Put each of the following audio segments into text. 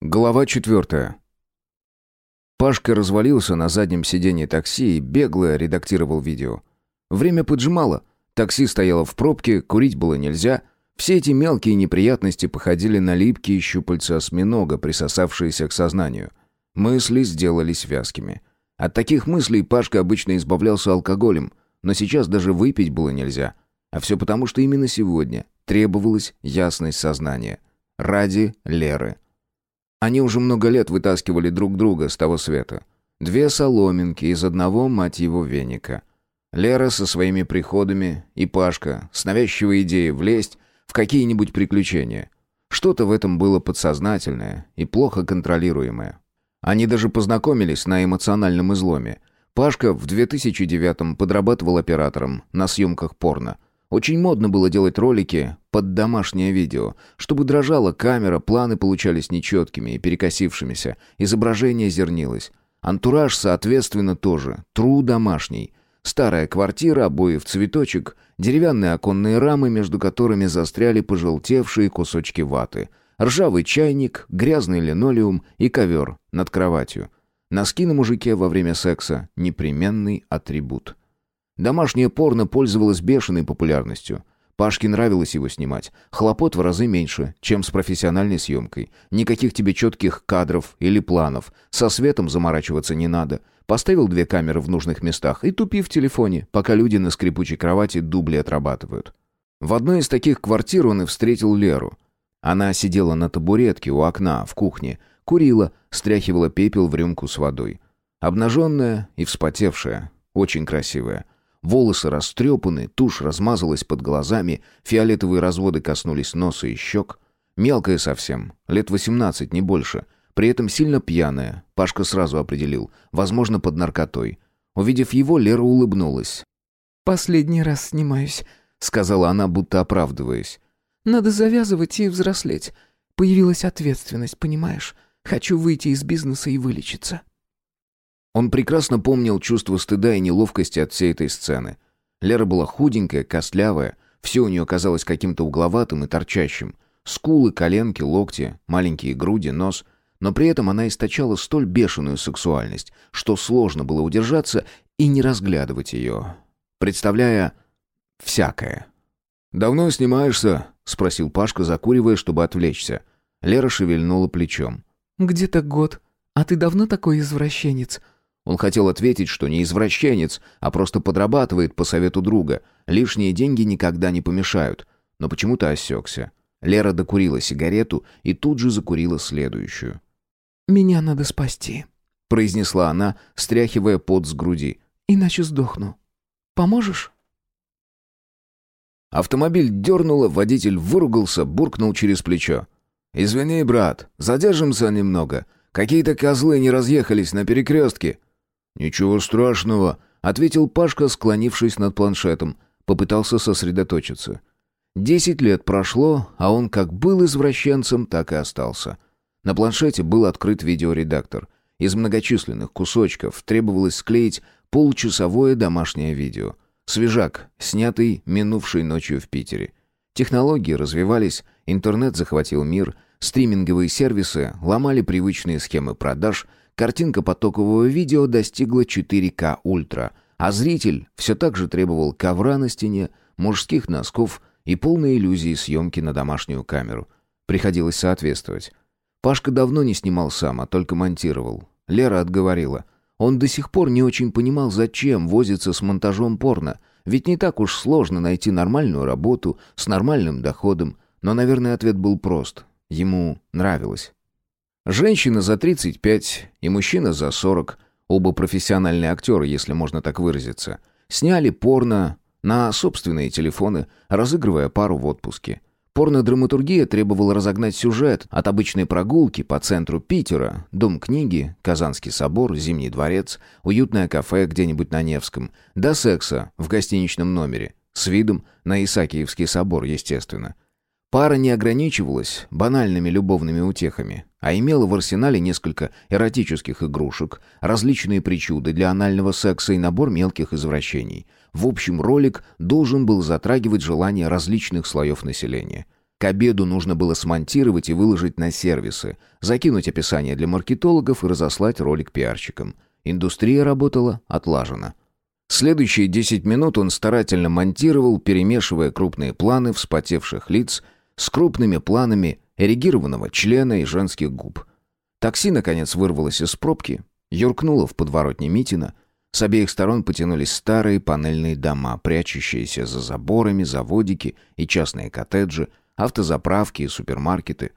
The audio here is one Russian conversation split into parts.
Глава четвертая. Пашка развалился на заднем сиденье такси и бегло редактировал видео. Время поджимало. Такси стояло в пробке, курить было нельзя. Все эти мелкие неприятности походили на липкие щупальца осьминога, присосавшиеся к сознанию. Мысли сделались вязкими. От таких мыслей Пашка обычно избавлялся алкоголем, но сейчас даже выпить было нельзя. А все потому, что именно сегодня требовалась ясность сознания. Ради Леры. Они уже много лет вытаскивали друг друга с того света. Две соломинки из одного, мать его, веника. Лера со своими приходами и Пашка с навязчивой идеей влезть в какие-нибудь приключения. Что-то в этом было подсознательное и плохо контролируемое. Они даже познакомились на эмоциональном изломе. Пашка в 2009-м подрабатывал оператором на съемках порно – очень модно было делать ролики под домашнее видео, чтобы дрожала камера, планы получались нечеткими и перекосившимися, изображение зернилось. Антураж, соответственно, тоже. Тру домашний. Старая квартира, обои в цветочек, деревянные оконные рамы, между которыми застряли пожелтевшие кусочки ваты, ржавый чайник, грязный линолеум и ковер над кроватью. Носки на мужике во время секса – непременный атрибут. Домашнее порно пользовалось бешеной популярностью. Пашке нравилось его снимать. Хлопот в разы меньше, чем с профессиональной съемкой. Никаких тебе четких кадров или планов. Со светом заморачиваться не надо. Поставил две камеры в нужных местах и тупи в телефоне, пока люди на скрипучей кровати дубли отрабатывают. В одной из таких квартир он и встретил Леру. Она сидела на табуретке у окна в кухне, курила, стряхивала пепел в рюмку с водой. Обнаженная и вспотевшая, очень красивая. Волосы растрепаны, тушь размазалась под глазами, фиолетовые разводы коснулись носа и щек. Мелкая совсем, лет восемнадцать, не больше. При этом сильно пьяная, Пашка сразу определил, возможно, под наркотой. Увидев его, Лера улыбнулась. «Последний раз снимаюсь», — сказала она, будто оправдываясь. «Надо завязывать и взрослеть. Появилась ответственность, понимаешь? Хочу выйти из бизнеса и вылечиться». Он прекрасно помнил чувство стыда и неловкости от всей этой сцены. Лера была худенькая, костлявая, все у нее казалось каким-то угловатым и торчащим. Скулы, коленки, локти, маленькие груди, нос. Но при этом она источала столь бешеную сексуальность, что сложно было удержаться и не разглядывать ее, представляя всякое. «Давно снимаешься?» — спросил Пашка, закуривая, чтобы отвлечься. Лера шевельнула плечом. «Где-то год. А ты давно такой извращенец?» Он хотел ответить, что не извращенец, а просто подрабатывает по совету друга. Лишние деньги никогда не помешают. Но почему-то осекся. Лера докурила сигарету и тут же закурила следующую. «Меня надо спасти», — произнесла она, стряхивая пот с груди. «Иначе сдохну. Поможешь?» Автомобиль дернуло, водитель выругался, буркнул через плечо. «Извини, брат, задержимся немного. Какие-то козлы не разъехались на перекрестке». «Ничего страшного», — ответил Пашка, склонившись над планшетом. Попытался сосредоточиться. Десять лет прошло, а он как был извращенцем, так и остался. На планшете был открыт видеоредактор. Из многочисленных кусочков требовалось склеить получасовое домашнее видео. Свежак, снятый минувшей ночью в Питере. Технологии развивались, интернет захватил мир, стриминговые сервисы ломали привычные схемы продаж — Картинка потокового видео достигла 4К ультра, а зритель все так же требовал ковра на стене, мужских носков и полной иллюзии съемки на домашнюю камеру. Приходилось соответствовать. Пашка давно не снимал сам, а только монтировал. Лера отговорила. Он до сих пор не очень понимал, зачем возиться с монтажом порно. Ведь не так уж сложно найти нормальную работу с нормальным доходом. Но, наверное, ответ был прост. Ему нравилось. Женщина за 35 и мужчина за 40, оба профессиональные актеры, если можно так выразиться, сняли порно на собственные телефоны, разыгрывая пару в отпуске. Порнодраматургия требовала разогнать сюжет от обычной прогулки по центру Питера, дом книги, Казанский собор, Зимний дворец, уютное кафе где-нибудь на Невском, до секса в гостиничном номере, с видом на Исаакиевский собор, естественно. Пара не ограничивалась банальными любовными утехами а имела в арсенале несколько эротических игрушек, различные причуды для анального секса и набор мелких извращений. В общем, ролик должен был затрагивать желания различных слоев населения. К обеду нужно было смонтировать и выложить на сервисы, закинуть описание для маркетологов и разослать ролик пиарщикам. Индустрия работала отлаженно. Следующие 10 минут он старательно монтировал, перемешивая крупные планы вспотевших лиц с крупными планами эрегированного члена и женских губ. Такси, наконец, вырвалось из пробки, юркнуло в подворотне Митина. С обеих сторон потянулись старые панельные дома, прячущиеся за заборами, заводики и частные коттеджи, автозаправки и супермаркеты.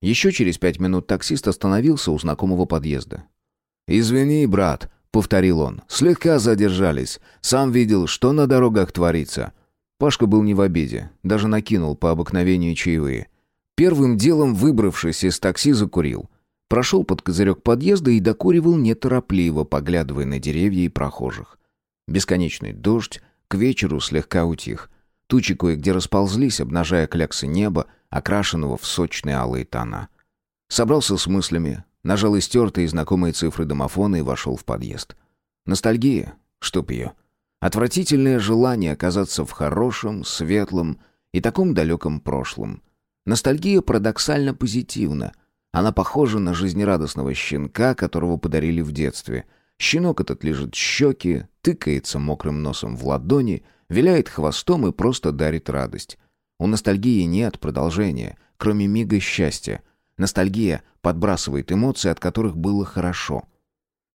Еще через пять минут таксист остановился у знакомого подъезда. «Извини, брат», повторил он. «Слегка задержались. Сам видел, что на дорогах творится». Пашка был не в обиде, даже накинул по обыкновению чаевые. Первым делом, выбравшись из такси, закурил. Прошел под козырек подъезда и докуривал неторопливо, поглядывая на деревья и прохожих. Бесконечный дождь к вечеру слегка утих. Тучи кое-где расползлись, обнажая кляксы неба, окрашенного в сочные алые тона. Собрался с мыслями, Нажал истертые знакомые цифры домофона и вошел в подъезд. Ностальгия, чтоб ее. Отвратительное желание оказаться в хорошем, светлом и таком далеком прошлом. Ностальгия парадоксально позитивна. Она похожа на жизнерадостного щенка, которого подарили в детстве. Щенок этот лежит щеки, тыкается мокрым носом в ладони, виляет хвостом и просто дарит радость. У ностальгии нет продолжения, кроме мига счастья — Ностальгия подбрасывает эмоции, от которых было хорошо.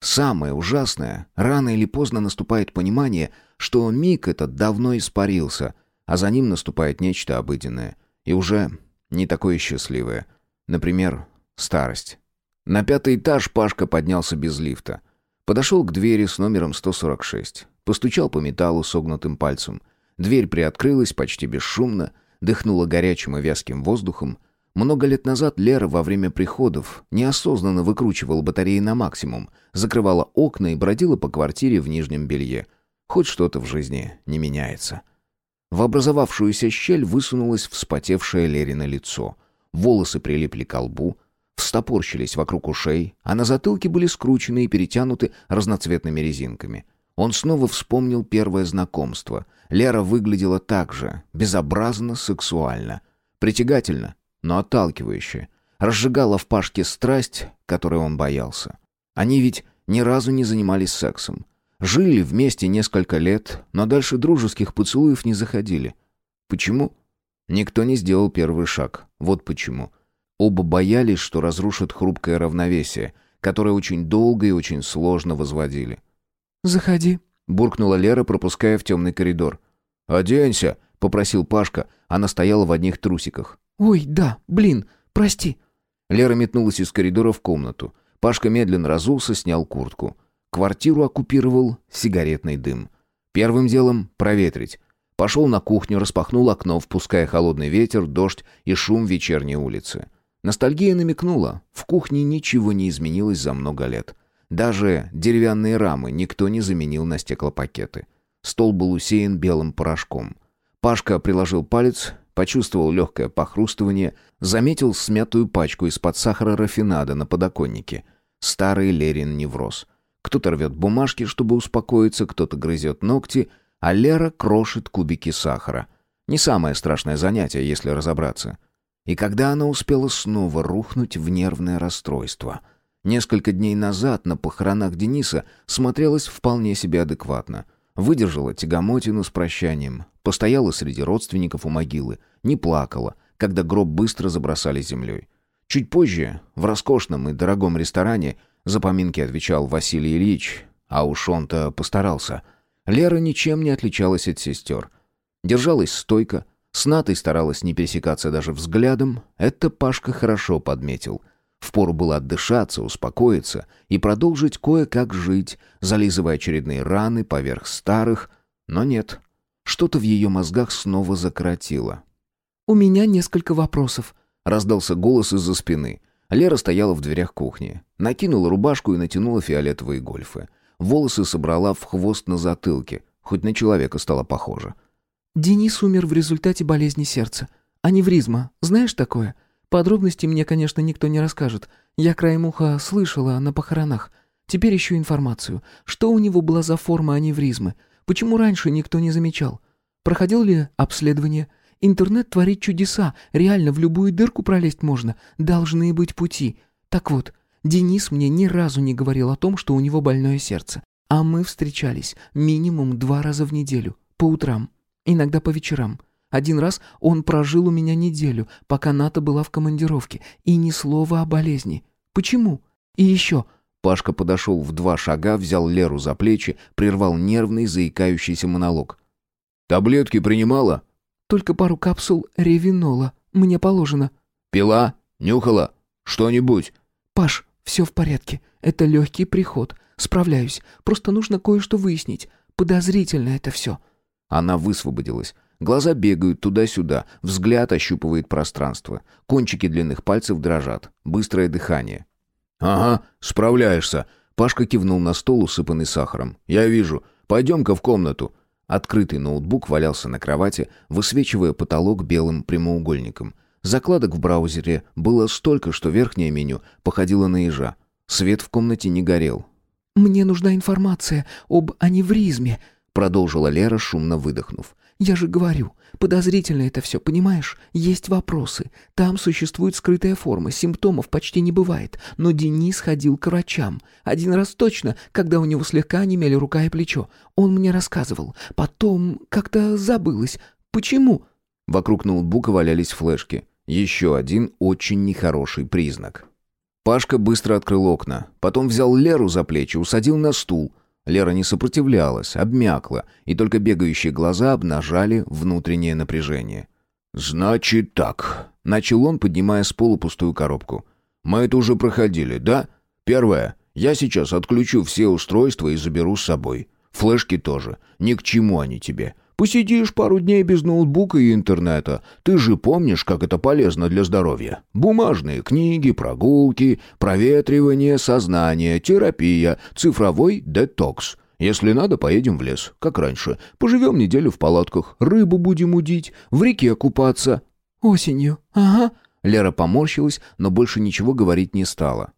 Самое ужасное, рано или поздно наступает понимание, что миг этот давно испарился, а за ним наступает нечто обыденное. И уже не такое счастливое. Например, старость. На пятый этаж Пашка поднялся без лифта. Подошел к двери с номером 146. Постучал по металлу согнутым пальцем. Дверь приоткрылась почти бесшумно, дыхнула горячим и вязким воздухом, много лет назад Лера во время приходов неосознанно выкручивала батареи на максимум, закрывала окна и бродила по квартире в нижнем белье. Хоть что-то в жизни не меняется. В образовавшуюся щель высунулось вспотевшее Лерино лицо. Волосы прилипли к лбу, встопорщились вокруг ушей, а на затылке были скручены и перетянуты разноцветными резинками. Он снова вспомнил первое знакомство. Лера выглядела так же, безобразно сексуально. Притягательно, но отталкивающее. Разжигала в Пашке страсть, которой он боялся. Они ведь ни разу не занимались сексом. Жили вместе несколько лет, но дальше дружеских поцелуев не заходили. Почему? Никто не сделал первый шаг. Вот почему. Оба боялись, что разрушат хрупкое равновесие, которое очень долго и очень сложно возводили. «Заходи», — буркнула Лера, пропуская в темный коридор. «Оденься», — попросил Пашка. Она стояла в одних трусиках. «Ой, да, блин, прости». Лера метнулась из коридора в комнату. Пашка медленно разулся, снял куртку. Квартиру оккупировал сигаретный дым. Первым делом проветрить. Пошел на кухню, распахнул окно, впуская холодный ветер, дождь и шум вечерней улицы. Ностальгия намекнула, в кухне ничего не изменилось за много лет. Даже деревянные рамы никто не заменил на стеклопакеты. Стол был усеян белым порошком. Пашка приложил палец Почувствовал легкое похрустывание, заметил смятую пачку из-под сахара рафинада на подоконнике. Старый Лерин невроз. Кто-то рвет бумажки, чтобы успокоиться, кто-то грызет ногти, а Лера крошит кубики сахара. Не самое страшное занятие, если разобраться. И когда она успела снова рухнуть в нервное расстройство? Несколько дней назад на похоронах Дениса смотрелась вполне себе адекватно. Выдержала тягомотину с прощанием, постояла среди родственников у могилы, не плакала, когда гроб быстро забросали землей. Чуть позже, в роскошном и дорогом ресторане, за поминки отвечал Василий Ильич, а уж он-то постарался. Лера ничем не отличалась от сестер. Держалась стойко, с Натой старалась не пересекаться даже взглядом, это Пашка хорошо подметил. Впору было отдышаться, успокоиться и продолжить кое-как жить, зализывая очередные раны поверх старых, но нет. Что-то в ее мозгах снова закоротило. «У меня несколько вопросов», — раздался голос из-за спины. Лера стояла в дверях кухни. Накинула рубашку и натянула фиолетовые гольфы. Волосы собрала в хвост на затылке. Хоть на человека стало похоже. «Денис умер в результате болезни сердца. Аневризма. Знаешь такое? Подробностей мне, конечно, никто не расскажет. Я краем уха слышала на похоронах. Теперь ищу информацию. Что у него была за форма аневризмы? Почему раньше никто не замечал? Проходил ли обследование? Интернет творит чудеса. Реально, в любую дырку пролезть можно. Должны быть пути. Так вот, Денис мне ни разу не говорил о том, что у него больное сердце. А мы встречались минимум два раза в неделю. По утрам. Иногда по вечерам. Один раз он прожил у меня неделю, пока Ната была в командировке. И ни слова о болезни. Почему? И еще... Пашка подошел в два шага, взял Леру за плечи, прервал нервный, заикающийся монолог. «Таблетки принимала?» «Только пару капсул ревинола. Мне положено». «Пила? Нюхала? Что-нибудь?» «Паш, все в порядке. Это легкий приход. Справляюсь. Просто нужно кое-что выяснить. Подозрительно это все». Она высвободилась. Глаза бегают туда-сюда, взгляд ощупывает пространство. Кончики длинных пальцев дрожат. Быстрое дыхание. «Ага, справляешься». Пашка кивнул на стол, усыпанный сахаром. «Я вижу. Пойдем-ка в комнату». Открытый ноутбук валялся на кровати, высвечивая потолок белым прямоугольником. Закладок в браузере было столько, что верхнее меню походило на ежа. Свет в комнате не горел. «Мне нужна информация об аневризме», — продолжила Лера, шумно выдохнув. «Я же говорю, подозрительно это все, понимаешь? Есть вопросы. Там существует скрытая форма, симптомов почти не бывает. Но Денис ходил к врачам. Один раз точно, когда у него слегка онемели рука и плечо. Он мне рассказывал. Потом как-то забылось. Почему?» Вокруг ноутбука валялись флешки. Еще один очень нехороший признак. Пашка быстро открыл окна. Потом взял Леру за плечи, усадил на стул. Лера не сопротивлялась, обмякла, и только бегающие глаза обнажали внутреннее напряжение. «Значит так», — начал он, поднимая с пола пустую коробку. «Мы это уже проходили, да? Первое. Я сейчас отключу все устройства и заберу с собой. Флешки тоже. Ни к чему они тебе. Посидишь пару дней без ноутбука и интернета. Ты же помнишь, как это полезно для здоровья. Бумажные книги, прогулки, проветривание сознания, терапия, цифровой детокс. Если надо, поедем в лес, как раньше. Поживем неделю в палатках, рыбу будем удить, в реке купаться». «Осенью, ага». Лера поморщилась, но больше ничего говорить не стала.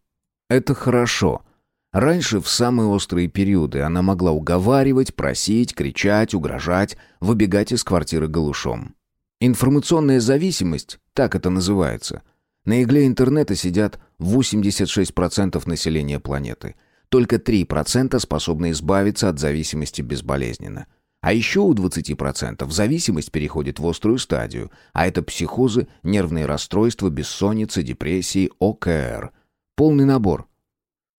«Это хорошо». Раньше, в самые острые периоды, она могла уговаривать, просить, кричать, угрожать, выбегать из квартиры голышом. Информационная зависимость, так это называется. На игле интернета сидят 86% населения планеты. Только 3% способны избавиться от зависимости безболезненно. А еще у 20% зависимость переходит в острую стадию, а это психозы, нервные расстройства, бессонница, депрессии, ОКР. Полный набор –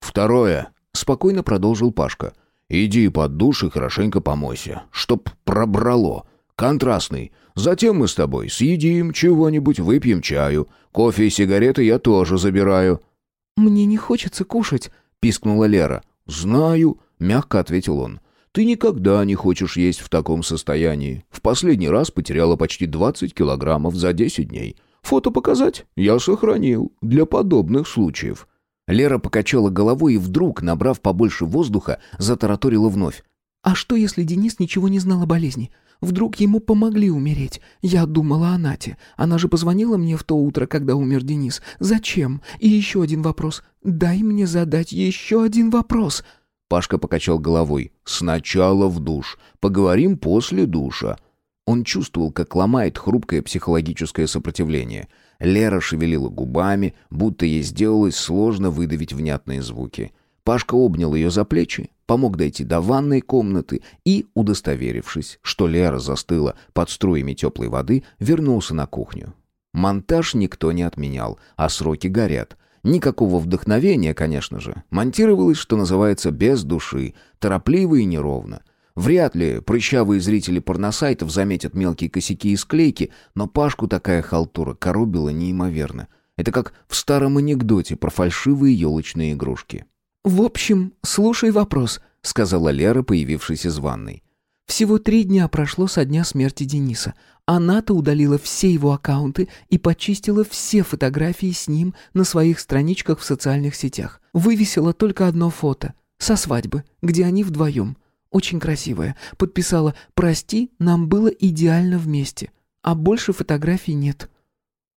«Второе», — спокойно продолжил Пашка. «Иди под душ и хорошенько помойся, чтоб пробрало. Контрастный. Затем мы с тобой съедим чего-нибудь, выпьем чаю. Кофе и сигареты я тоже забираю». «Мне не хочется кушать», — пискнула Лера. «Знаю», — мягко ответил он. «Ты никогда не хочешь есть в таком состоянии. В последний раз потеряла почти 20 килограммов за 10 дней. Фото показать? Я сохранил. Для подобных случаев». Лера покачала головой и вдруг, набрав побольше воздуха, затараторила вновь. «А что, если Денис ничего не знал о болезни? Вдруг ему помогли умереть? Я думала о Нате. Она же позвонила мне в то утро, когда умер Денис. Зачем? И еще один вопрос. Дай мне задать еще один вопрос». Пашка покачал головой. «Сначала в душ. Поговорим после душа». Он чувствовал, как ломает хрупкое психологическое сопротивление – Лера шевелила губами, будто ей сделалось сложно выдавить внятные звуки. Пашка обнял ее за плечи, помог дойти до ванной комнаты и, удостоверившись, что Лера застыла под струями теплой воды, вернулся на кухню. Монтаж никто не отменял, а сроки горят. Никакого вдохновения, конечно же. Монтировалось, что называется, без души, торопливо и неровно – Вряд ли прыщавые зрители порносайтов заметят мелкие косяки и склейки, но Пашку такая халтура коробила неимоверно. Это как в старом анекдоте про фальшивые елочные игрушки. «В общем, слушай вопрос», — сказала Лера, появившись из ванной. «Всего три дня прошло со дня смерти Дениса. Она-то удалила все его аккаунты и почистила все фотографии с ним на своих страничках в социальных сетях. Вывесила только одно фото — со свадьбы, где они вдвоем очень красивая. Подписала «Прости, нам было идеально вместе». А больше фотографий нет».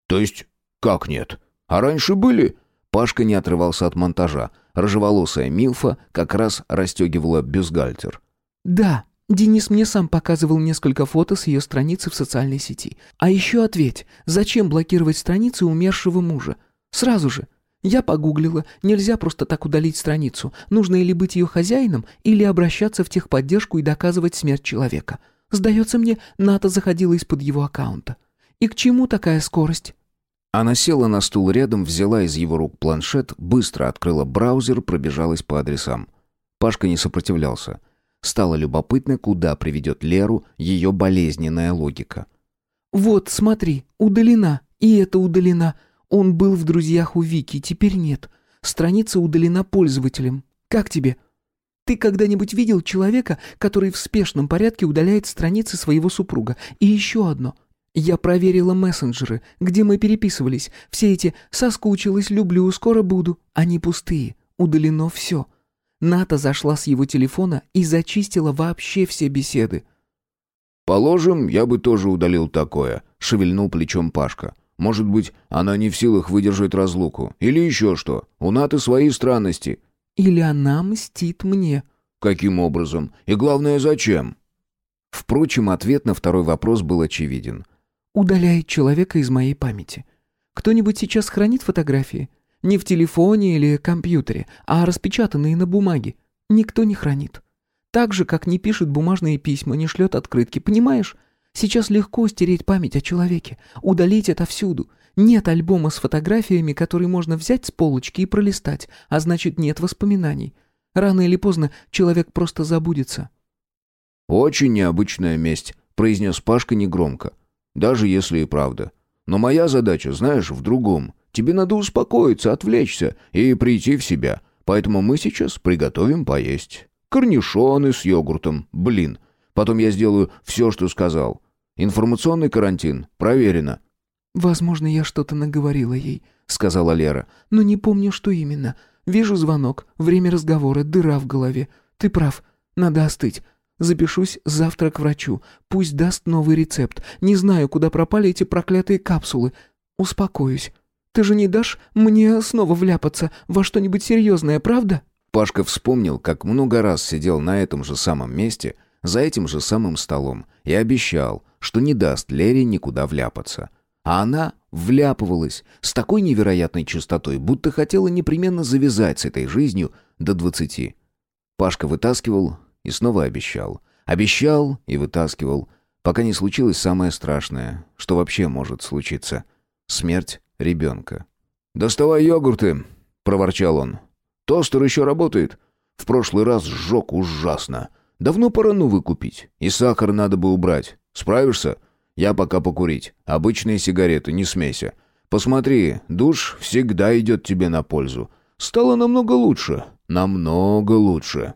«То есть как нет? А раньше были?» Пашка не отрывался от монтажа. Рыжеволосая Милфа как раз расстегивала бюстгальтер. «Да, Денис мне сам показывал несколько фото с ее страницы в социальной сети. А еще ответь, зачем блокировать страницы умершего мужа? Сразу же. Я погуглила, нельзя просто так удалить страницу. Нужно или быть ее хозяином, или обращаться в техподдержку и доказывать смерть человека. Сдается мне, Ната заходила из-под его аккаунта. И к чему такая скорость? Она села на стул рядом, взяла из его рук планшет, быстро открыла браузер, пробежалась по адресам. Пашка не сопротивлялся. Стало любопытно, куда приведет Леру ее болезненная логика. «Вот, смотри, удалена, и это удалена. Он был в друзьях у Вики, теперь нет. Страница удалена пользователем. Как тебе?» Ты когда-нибудь видел человека, который в спешном порядке удаляет страницы своего супруга? И еще одно. Я проверила мессенджеры, где мы переписывались. Все эти «соскучилась, люблю, скоро буду». Они пустые. Удалено все. Ната зашла с его телефона и зачистила вообще все беседы. «Положим, я бы тоже удалил такое», — шевельнул плечом Пашка. «Может быть, она не в силах выдержать разлуку. Или еще что. У Наты свои странности». «Или она мстит мне». «Каким образом? И главное, зачем?» Впрочем, ответ на второй вопрос был очевиден. «Удаляет человека из моей памяти. Кто-нибудь сейчас хранит фотографии? Не в телефоне или компьютере, а распечатанные на бумаге. Никто не хранит. Так же, как не пишет бумажные письма, не шлет открытки, понимаешь? Сейчас легко стереть память о человеке, удалить это всюду. Нет альбома с фотографиями, который можно взять с полочки и пролистать, а значит нет воспоминаний. Рано или поздно человек просто забудется. «Очень необычная месть», — произнес Пашка негромко. «Даже если и правда. Но моя задача, знаешь, в другом. Тебе надо успокоиться, отвлечься и прийти в себя. Поэтому мы сейчас приготовим поесть. Корнишоны с йогуртом, блин. Потом я сделаю все, что сказал. Информационный карантин. Проверено». «Возможно, я что-то наговорила ей», — сказала Лера. «Но не помню, что именно. Вижу звонок, время разговора, дыра в голове. Ты прав, надо остыть. Запишусь завтра к врачу. Пусть даст новый рецепт. Не знаю, куда пропали эти проклятые капсулы. Успокоюсь. Ты же не дашь мне снова вляпаться во что-нибудь серьезное, правда?» Пашка вспомнил, как много раз сидел на этом же самом месте, за этим же самым столом, и обещал, что не даст Лере никуда вляпаться. А она вляпывалась с такой невероятной частотой, будто хотела непременно завязать с этой жизнью до двадцати. Пашка вытаскивал и снова обещал. Обещал и вытаскивал, пока не случилось самое страшное, что вообще может случиться. Смерть ребенка. «Доставай йогурты», — проворчал он. «Тостер еще работает. В прошлый раз сжег ужасно. Давно пора новый купить. И сахар надо бы убрать. Справишься? Я пока покурить. Обычные сигареты, не смейся. Посмотри, душ всегда идет тебе на пользу. Стало намного лучше. Намного лучше».